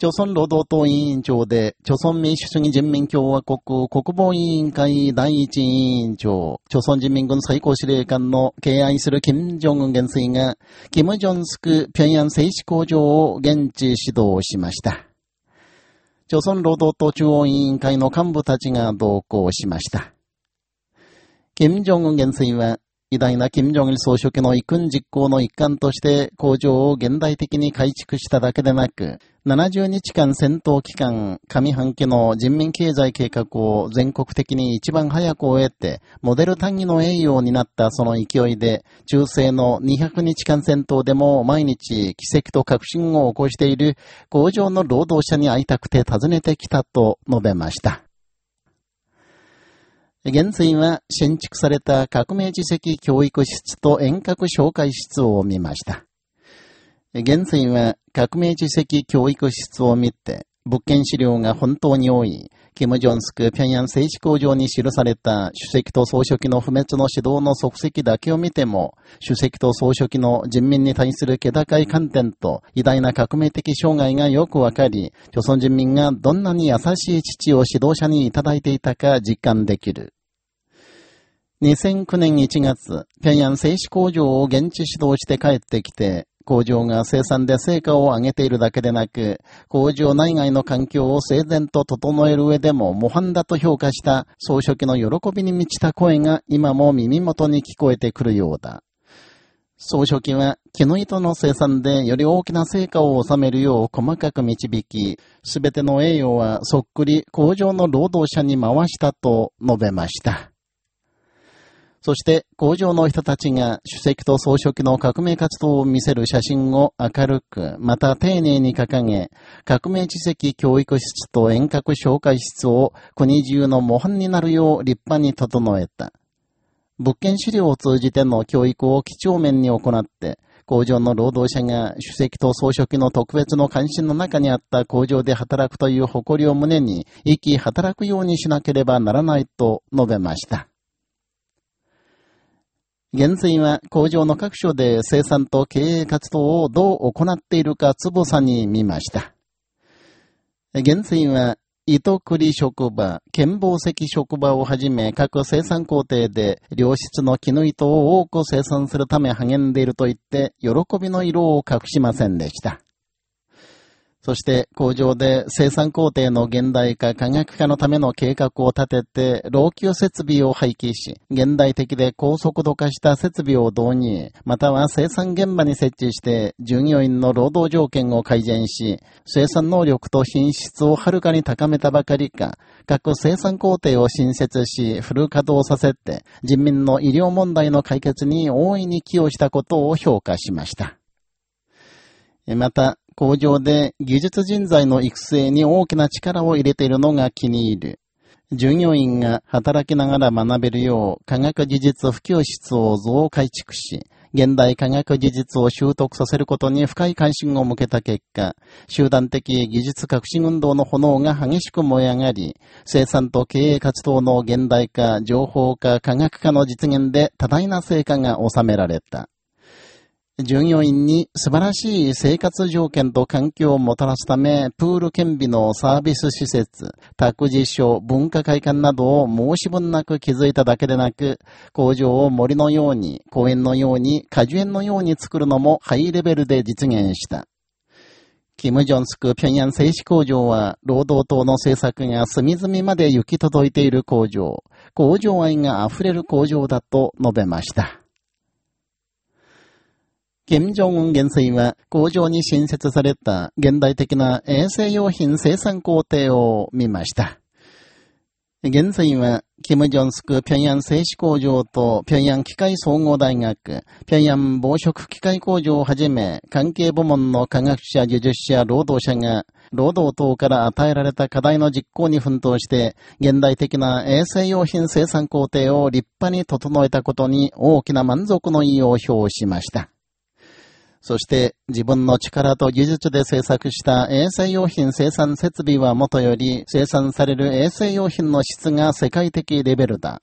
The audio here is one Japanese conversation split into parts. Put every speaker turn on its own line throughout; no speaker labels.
朝鮮労働党委員長で、朝鮮民主主義人民共和国国防委員会第一委員長、朝鮮人民軍最高司令官の敬愛する金正恩元帥が、キム・ジョンスク平壌製紙工場を現地指導しました。朝鮮労働党中央委員会の幹部たちが同行しました。金正恩元帥は、偉大な金正日総書記の遺訓実行の一環として工場を現代的に改築しただけでなく、70日間戦闘期間、上半期の人民経済計画を全国的に一番早く終えて、モデル単位の栄誉になったその勢いで、中世の200日間戦闘でも毎日奇跡と革新を起こしている工場の労働者に会いたくて訪ねてきたと述べました。現在は新築された革命自責教育室と遠隔紹介室を見ました。現在は革命自責教育室を見て、物件資料が本当に多い、キム・ジョンスク平壌製紙工場に記された主席と総書記の不滅の指導の足跡だけを見ても、主席と総書記の人民に対する気高い観点と偉大な革命的障害がよくわかり、朝鮮人民がどんなに優しい父を指導者にいただいていたか実感できる。2009年1月、平壌製紙工場を現地指導して帰ってきて、工場が生産で成果を上げているだけでなく、工場内外の環境を整然と整える上でも模範だと評価した総書記の喜びに満ちた声が今も耳元に聞こえてくるようだ。総書記は、絹糸の生産でより大きな成果を収めるよう細かく導き、すべての栄誉はそっくり工場の労働者に回したと述べました。そして工場の人たちが主席と総書記の革命活動を見せる写真を明るく、また丁寧に掲げ、革命知識教育室と遠隔紹介室を国中の模範になるよう立派に整えた。物件資料を通じての教育を几帳面に行って、工場の労働者が主席と総書記の特別の関心の中にあった工場で働くという誇りを胸に、生き働くようにしなければならないと述べました。減税は工場の各所で生産と経営活動をどう行っているかつぼさに見ました。減税は糸栗職場、剣宝石職場をはじめ各生産工程で良質の絹糸を多く生産するため励んでいると言って喜びの色を隠しませんでした。そして工場で生産工程の現代化、科学化のための計画を立てて、老朽設備を廃棄し、現代的で高速度化した設備を導入、または生産現場に設置して、従業員の労働条件を改善し、生産能力と品質をはるかに高めたばかりか、各生産工程を新設し、フル稼働させて、人民の医療問題の解決に大いに寄与したことを評価しました。また、工場で技術人材の育成に大きな力を入れているのが気に入る。従業員が働きながら学べるよう科学技術普及室を増改築し、現代科学技術を習得させることに深い関心を向けた結果、集団的技術革新運動の炎が激しく燃え上がり、生産と経営活動の現代化、情報化、科学化の実現で多大な成果が収められた。従業員に素晴らしい生活条件と環境をもたらすため、プール兼備のサービス施設、託児所、文化会館などを申し分なく築いただけでなく、工場を森のように、公園のように、果樹園のように作るのもハイレベルで実現した。キム・ジョンスク平壌製紙工場は、労働党の政策が隅々まで行き届いている工場、工場愛が溢れる工場だと述べました。金正恩元帥は工場に新設された現代的な衛生用品生産工程を見ました。現在は、キム・ジョンスク平壌製紙工場と平壌機械総合大学、平壌防食機械工場をはじめ、関係部門の科学者、技術者、労働者が、労働等から与えられた課題の実行に奮闘して、現代的な衛生用品生産工程を立派に整えたことに大きな満足の意を表しました。そして自分の力と技術で製作した衛生用品生産設備はもとより生産される衛生用品の質が世界的レベルだ。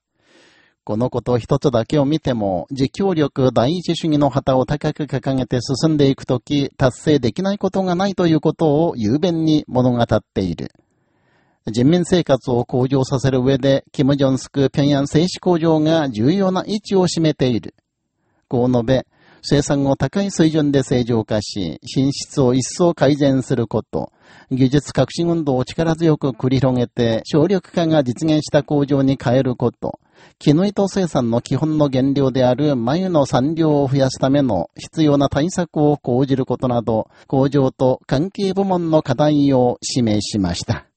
このこと一つだけを見ても、自強力第一主義の旗を高く掲げて進んでいくとき、達成できないことがないということを雄弁に物語っている。人民生活を向上させる上で、キム・ジョンスク平壌製紙工場が重要な位置を占めている。こう述べ、生産を高い水準で正常化し、品質を一層改善すること、技術革新運動を力強く繰り広げて、省力化が実現した工場に変えること、絹糸生産の基本の原料である眉の産量を増やすための必要な対策を講じることなど、工場と関係部門の課題を示しました。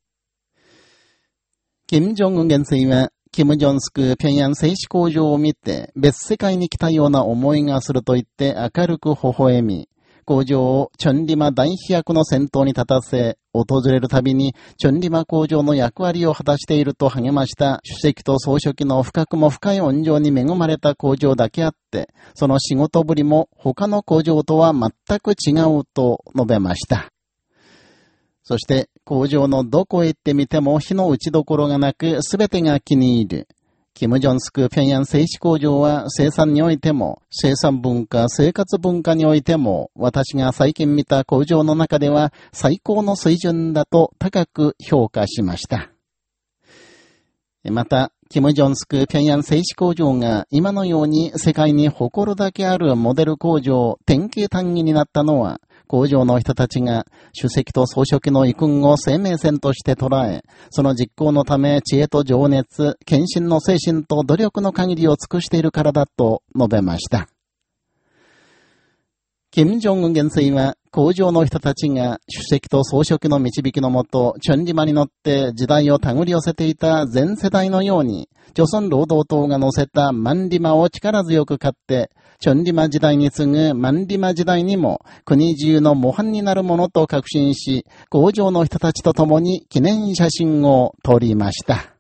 金正恩元帥は、キム・ジョンスク平壌製紙工場を見て、別世界に来たような思いがすると言って明るく微笑み、工場をチョンリマ大飛躍の先頭に立たせ、訪れるたびにチョンリマ工場の役割を果たしていると励ました主席と総書記の深くも深い恩情に恵まれた工場だけあって、その仕事ぶりも他の工場とは全く違うと述べました。そして工場のどこへ行ってみても火の打ちどころがなく全てが気に入る。キム・ジョンスク平壌製紙工場は生産においても、生産文化、生活文化においても、私が最近見た工場の中では最高の水準だと高く評価しました。また、キム・ジョンスク平壌製紙工場が今のように世界に誇るだけあるモデル工場、典型単位になったのは、工場の人たちが主席と総書記の遺訓を生命線として捉え、その実行のため知恵と情熱、献身の精神と努力の限りを尽くしているからだと述べました。金正恩元帥は工場の人たちが主席と総書記の導きのもと、チョンリマに乗って時代を手繰り寄せていた全世代のように、朝鮮労働党が乗せた万里馬を力強く買って、チョンリマ時代に次ぐ万里馬時代にも国中の模範になるものと確信し、工場の人たちと共に記念写真を撮りました。